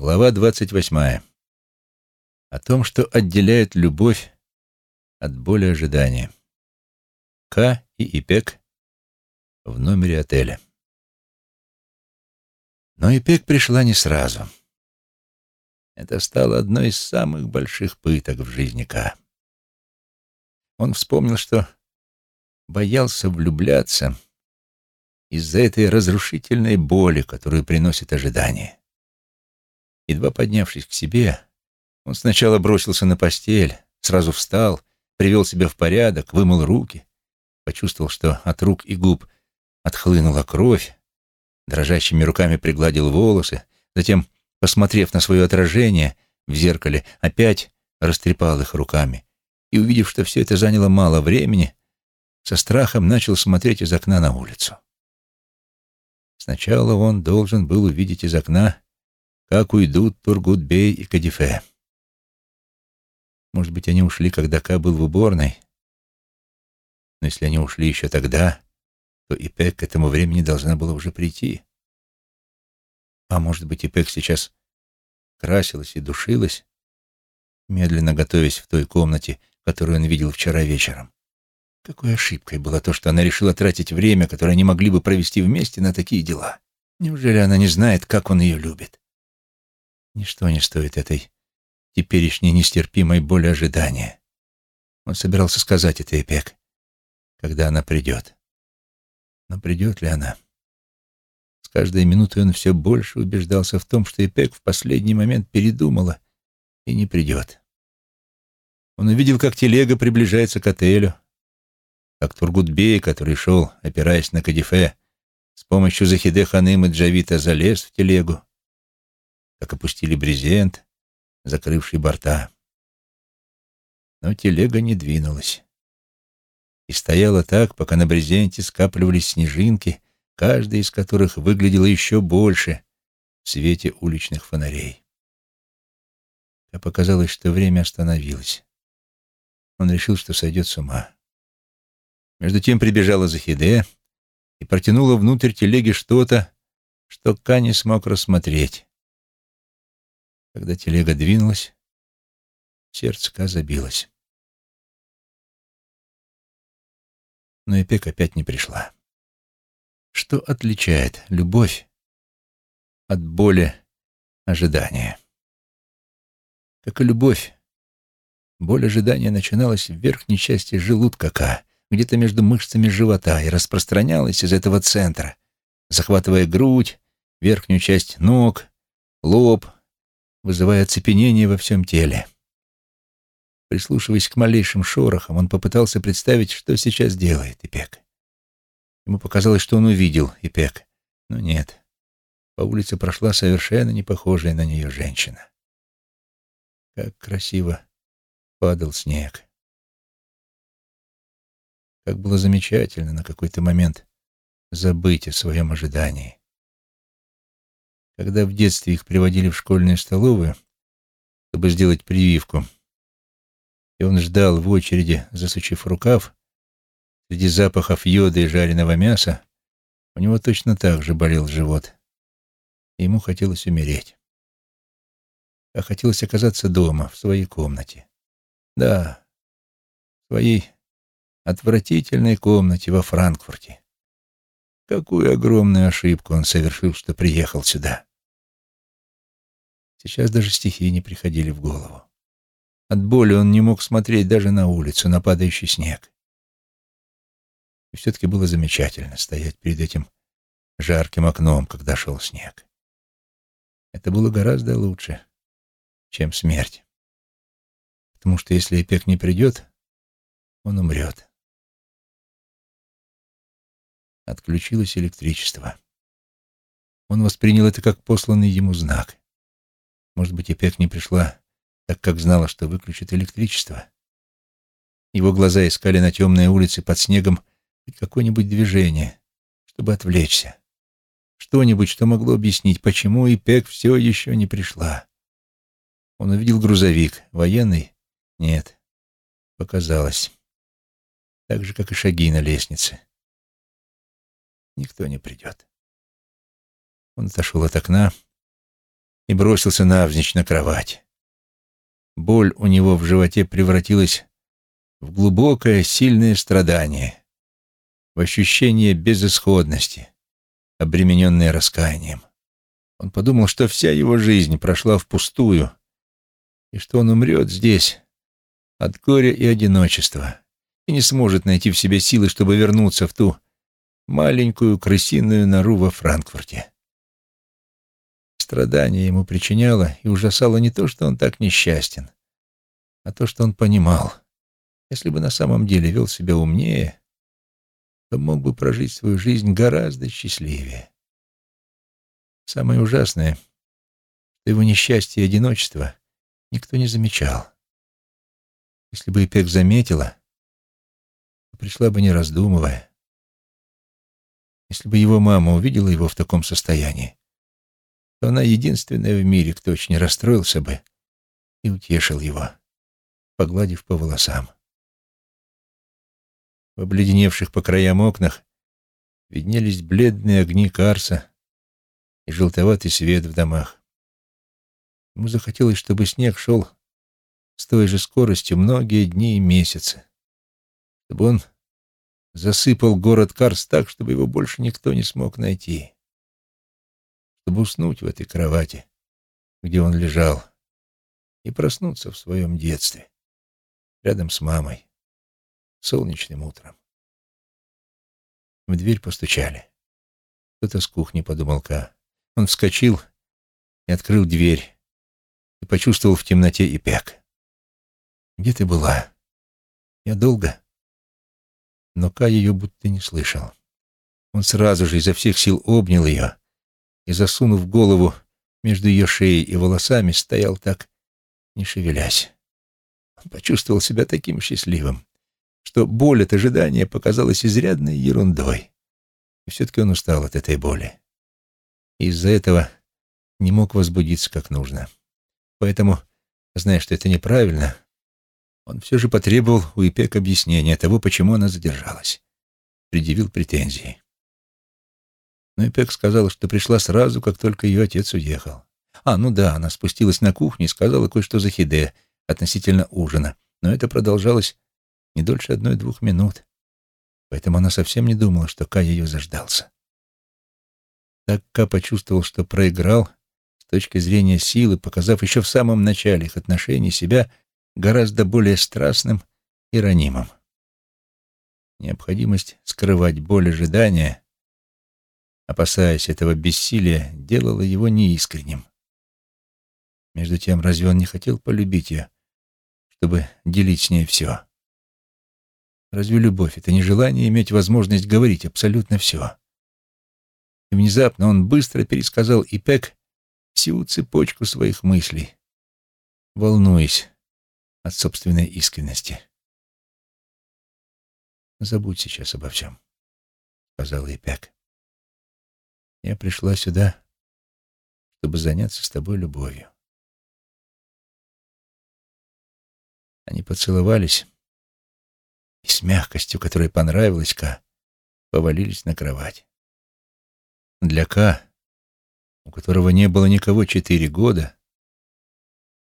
Глава двадцать восьмая. О том, что отделяет любовь от боли ожидания. К и Ипек в номере отеля. Но Ипек пришла не сразу. Это стало одной из самых больших пыток в жизни К. Он вспомнил, что боялся влюбляться из-за этой разрушительной боли, которую приносит ожидание. Едва поднявшись к себе, он сначала бросился на постель, сразу встал, привел себя в порядок, вымыл руки, почувствовал, что от рук и губ отхлынула кровь, дрожащими руками пригладил волосы, затем, посмотрев на свое отражение в зеркале, опять растрепал их руками и, увидев, что все это заняло мало времени, со страхом начал смотреть из окна на улицу. Сначала он должен был увидеть из окна как уйдут Тургутбей и Кадифе. Может быть, они ушли, когда Ка был в уборной? Но если они ушли еще тогда, то Ипек к этому времени должна была уже прийти. А может быть, Ипек сейчас красилась и душилась, медленно готовясь в той комнате, которую он видел вчера вечером. Какой ошибкой было то, что она решила тратить время, которое они могли бы провести вместе на такие дела. Неужели она не знает, как он ее любит? Ничто не стоит этой теперешней нестерпимой боли ожидания. Он собирался сказать это Эпек, когда она придет. Но придет ли она? С каждой минутой он все больше убеждался в том, что Эпек в последний момент передумала и не придет. Он увидел, как телега приближается к отелю, как Тургутбей, который шел, опираясь на кадифе, с помощью Захиде Ханым и Джавита залез в телегу, как опустили брезент, закрывший борта. Но телега не двинулась. И стояла так, пока на брезенте скапливались снежинки, каждая из которых выглядела еще больше в свете уличных фонарей. А показалось, что время остановилось. Он решил, что сойдет с ума. Между тем прибежала Захиде и протянула внутрь телеги что-то, что Ка не смог рассмотреть. Когда телега двинулась, сердце Ка забилось. Но Эпек опять не пришла. Что отличает любовь от боли ожидания? Как и любовь, боль ожидания начиналась в верхней части желудка Ка, где-то между мышцами живота, и распространялась из этого центра, захватывая грудь, верхнюю часть ног, лоб, вызывая оцепенение во всем теле. Прислушиваясь к малейшим шорохам, он попытался представить, что сейчас делает Ипек. Ему показалось, что он увидел Ипек, но нет. По улице прошла совершенно не похожая на нее женщина. Как красиво падал снег. Как было замечательно на какой-то момент забыть о своем ожидании. Когда в детстве их приводили в школьную столовую, чтобы сделать прививку, и он ждал в очереди, засучив рукав, среди запахов йода и жареного мяса, у него точно так же болел живот, ему хотелось умереть. А хотелось оказаться дома, в своей комнате. Да, в своей отвратительной комнате во Франкфурте. Какую огромную ошибку он совершил, что приехал сюда. Сейчас даже стихи не приходили в голову. От боли он не мог смотреть даже на улицу, на падающий снег. И все-таки было замечательно стоять перед этим жарким окном, когда шел снег. Это было гораздо лучше, чем смерть. Потому что если Эпек не придет, он умрет. Отключилось электричество. Он воспринял это как посланный ему знак. Может быть, Эпек не пришла, так как знала, что выключит электричество. Его глаза искали на темной улице под снегом какое-нибудь движение, чтобы отвлечься. Что-нибудь, что могло объяснить, почему Ипек все еще не пришла. Он увидел грузовик. Военный? Нет. Показалось. Так же, как и шаги на лестнице. Никто не придет. Он отошел от окна и бросился навзничь на кровать. Боль у него в животе превратилась в глубокое, сильное страдание, в ощущение безысходности, обремененное раскаянием. Он подумал, что вся его жизнь прошла впустую, и что он умрет здесь от горя и одиночества, и не сможет найти в себе силы, чтобы вернуться в ту маленькую крысиную нору во Франкфурте. Страдание ему причиняло и ужасало не то, что он так несчастен, а то, что он понимал. Если бы на самом деле вел себя умнее, то мог бы прожить свою жизнь гораздо счастливее. Самое ужасное, что его несчастье и одиночество никто не замечал. Если бы Ипек заметила, то пришла бы не раздумывая. Если бы его мама увидела его в таком состоянии, то она единственная в мире, кто очень расстроился бы и утешил его, погладив по волосам. В обледеневших по краям окнах виднелись бледные огни Карса и желтоватый свет в домах. Ему захотелось, чтобы снег шел с той же скоростью многие дни и месяцы, чтобы он засыпал город Карс так, чтобы его больше никто не смог найти, чтобы уснуть в этой кровати, где он лежал, и проснуться в своем детстве, рядом с мамой, солнечным утром. В дверь постучали. Кто-то с кухни, подумал Ка. Он вскочил и открыл дверь и почувствовал в темноте и пек. «Где ты была? Я долго?» Но Ка ее будто не слышал. Он сразу же изо всех сил обнял ее и, засунув голову между ее шеей и волосами, стоял так, не шевелясь. Он почувствовал себя таким счастливым, что боль от ожидания показалась изрядной ерундой. И все-таки он устал от этой боли. Из-за этого не мог возбудиться как нужно. Поэтому, зная, что это неправильно, он все же потребовал у Ипек объяснения того, почему она задержалась. Предъявил претензии. Но Ипек сказала, что пришла сразу, как только ее отец уехал. А, ну да, она спустилась на кухню и сказала кое-что за Хиде относительно ужина. Но это продолжалось не дольше одной-двух минут. Поэтому она совсем не думала, что Ка ее заждался. Так Ка почувствовал, что проиграл с точки зрения силы, показав еще в самом начале их отношений себя гораздо более страстным и ранимым. Необходимость скрывать боль ожидания, опасаясь этого бессилия, делала его неискренним. Между тем, разве он не хотел полюбить ее, чтобы делить с ней все? Разве любовь — это не желание иметь возможность говорить абсолютно все? И внезапно он быстро пересказал Ипек всю цепочку своих мыслей, волнуясь от собственной искренности. «Забудь сейчас обо всем», — сказала Ипек. «Я пришла сюда, чтобы заняться с тобой любовью». Они поцеловались и с мягкостью, которая понравилась Ка, повалились на кровать. Для Ка, у которого не было никого четыре года,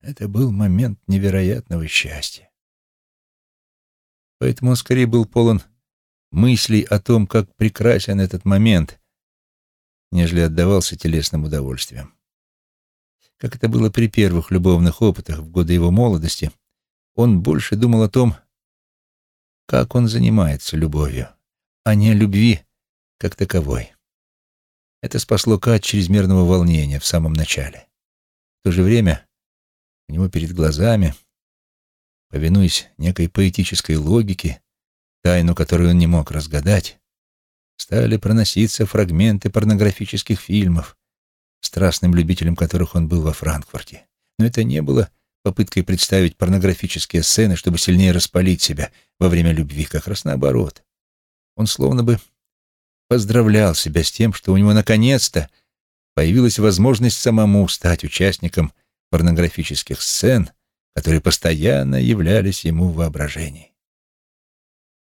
это был момент невероятного счастья. Поэтому он скорее был полон мыслей о том, как прекрасен этот момент, нежели отдавался телесным удовольствиям. Как это было при первых любовных опытах в годы его молодости, он больше думал о том, как он занимается любовью, а не о любви как таковой. Это спасло Ка от чрезмерного волнения в самом начале. В то же время у него перед глазами, повинуясь некой поэтической логике, тайну которую он не мог разгадать, стали проноситься фрагменты порнографических фильмов, страстным любителем которых он был во Франкфурте. Но это не было попыткой представить порнографические сцены, чтобы сильнее распалить себя во время любви, как раз наоборот. Он словно бы поздравлял себя с тем, что у него наконец-то появилась возможность самому стать участником порнографических сцен, которые постоянно являлись ему в воображении.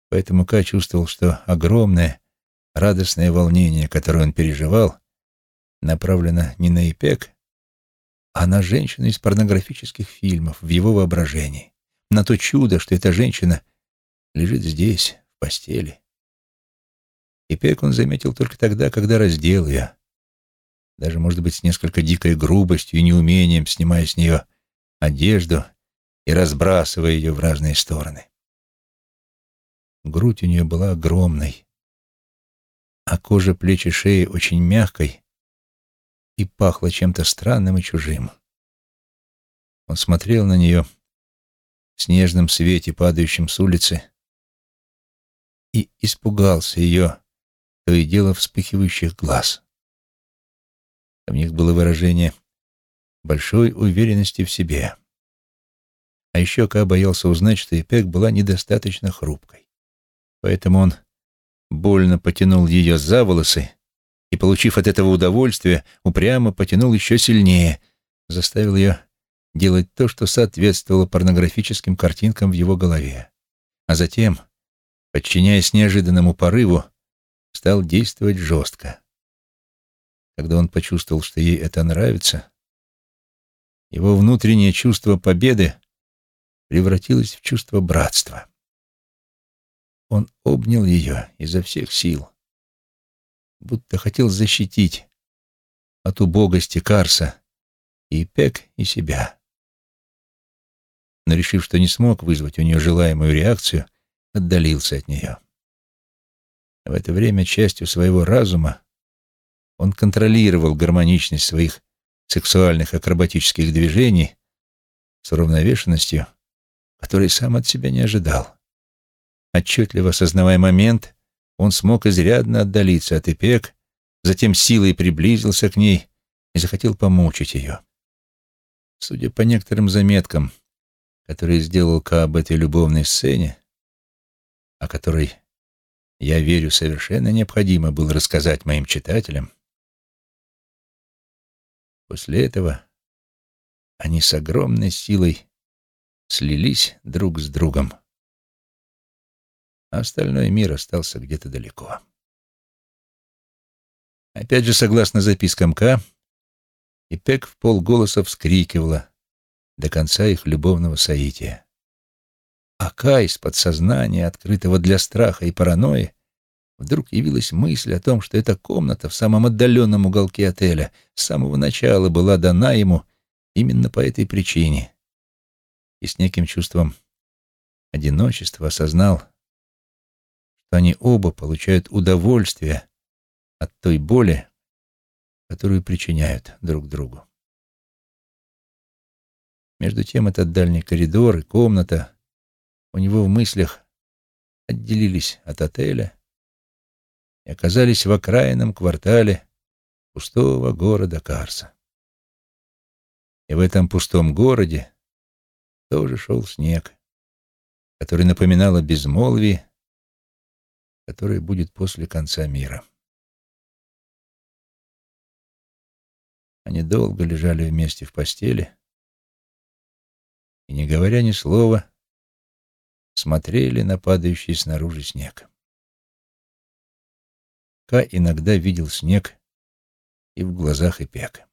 Поэтому Ка чувствовал, что огромное, радостное волнение, которое он переживал, направлено не на Ипек, а на женщину из порнографических фильмов в его воображении, на то чудо, что эта женщина лежит здесь, в постели. И Пек он заметил только тогда, когда раздел ее, даже, может быть, с несколько дикой грубостью и неумением, снимая с нее одежду и разбрасывая ее в разные стороны. Грудь у нее была огромной, а кожа плеч и шеи очень мягкой и пахла чем-то странным и чужим. Он смотрел на нее в снежном свете, падающем с улицы, и испугался ее, то и дело вспыхивающих глаз. В них было выражение большой уверенности в себе. А еще Ка боялся узнать, что Ипек была недостаточно хрупкой. Поэтому он больно потянул ее за волосы и, получив от этого удовольствие, упрямо потянул еще сильнее, заставил ее делать то, что соответствовало порнографическим картинкам в его голове. А затем, подчиняясь неожиданному порыву, стал действовать жестко. Когда он почувствовал, что ей это нравится, его внутреннее чувство победы превратилось в чувство братства. Он обнял ее изо всех сил, будто хотел защитить от убогости Карса и Пек, и себя. Но, решив, что не смог вызвать у нее желаемую реакцию, отдалился от нее. В это время частью своего разума он контролировал гармоничность своих сексуальных акробатических движений с уравновешенностью, которой сам от себя не ожидал. Отчетливо осознавая момент, он смог изрядно отдалиться от Ипек, затем силой приблизился к ней и захотел помучить ее. Судя по некоторым заметкам, которые сделал Ка об этой любовной сцене, о которой я верю, совершенно необходимо было рассказать моим читателям. После этого они с огромной силой слились друг с другом, а остальной мир остался где-то далеко. Опять же, согласно запискам К, Ипек в полголоса вскрикивала до конца их любовного соития. Ака из подсознания, открытого для страха и паранойи, вдруг явилась мысль о том, что эта комната в самом отдаленном уголке отеля с самого начала была дана ему именно по этой причине. И с неким чувством одиночества осознал, что они оба получают удовольствие от той боли, которую причиняют друг другу. Между тем этот дальний коридор и комната у него в мыслях отделились от отеля и оказались в окраинном квартале пустого города Карса. И в этом пустом городе тоже шел снег, который напоминал о безмолвии, которое будет после конца мира. Они долго лежали вместе в постели и, не говоря ни слова, смотрели на падающий снаружи снег. Ка иногда видел снег и в глазах Ипека.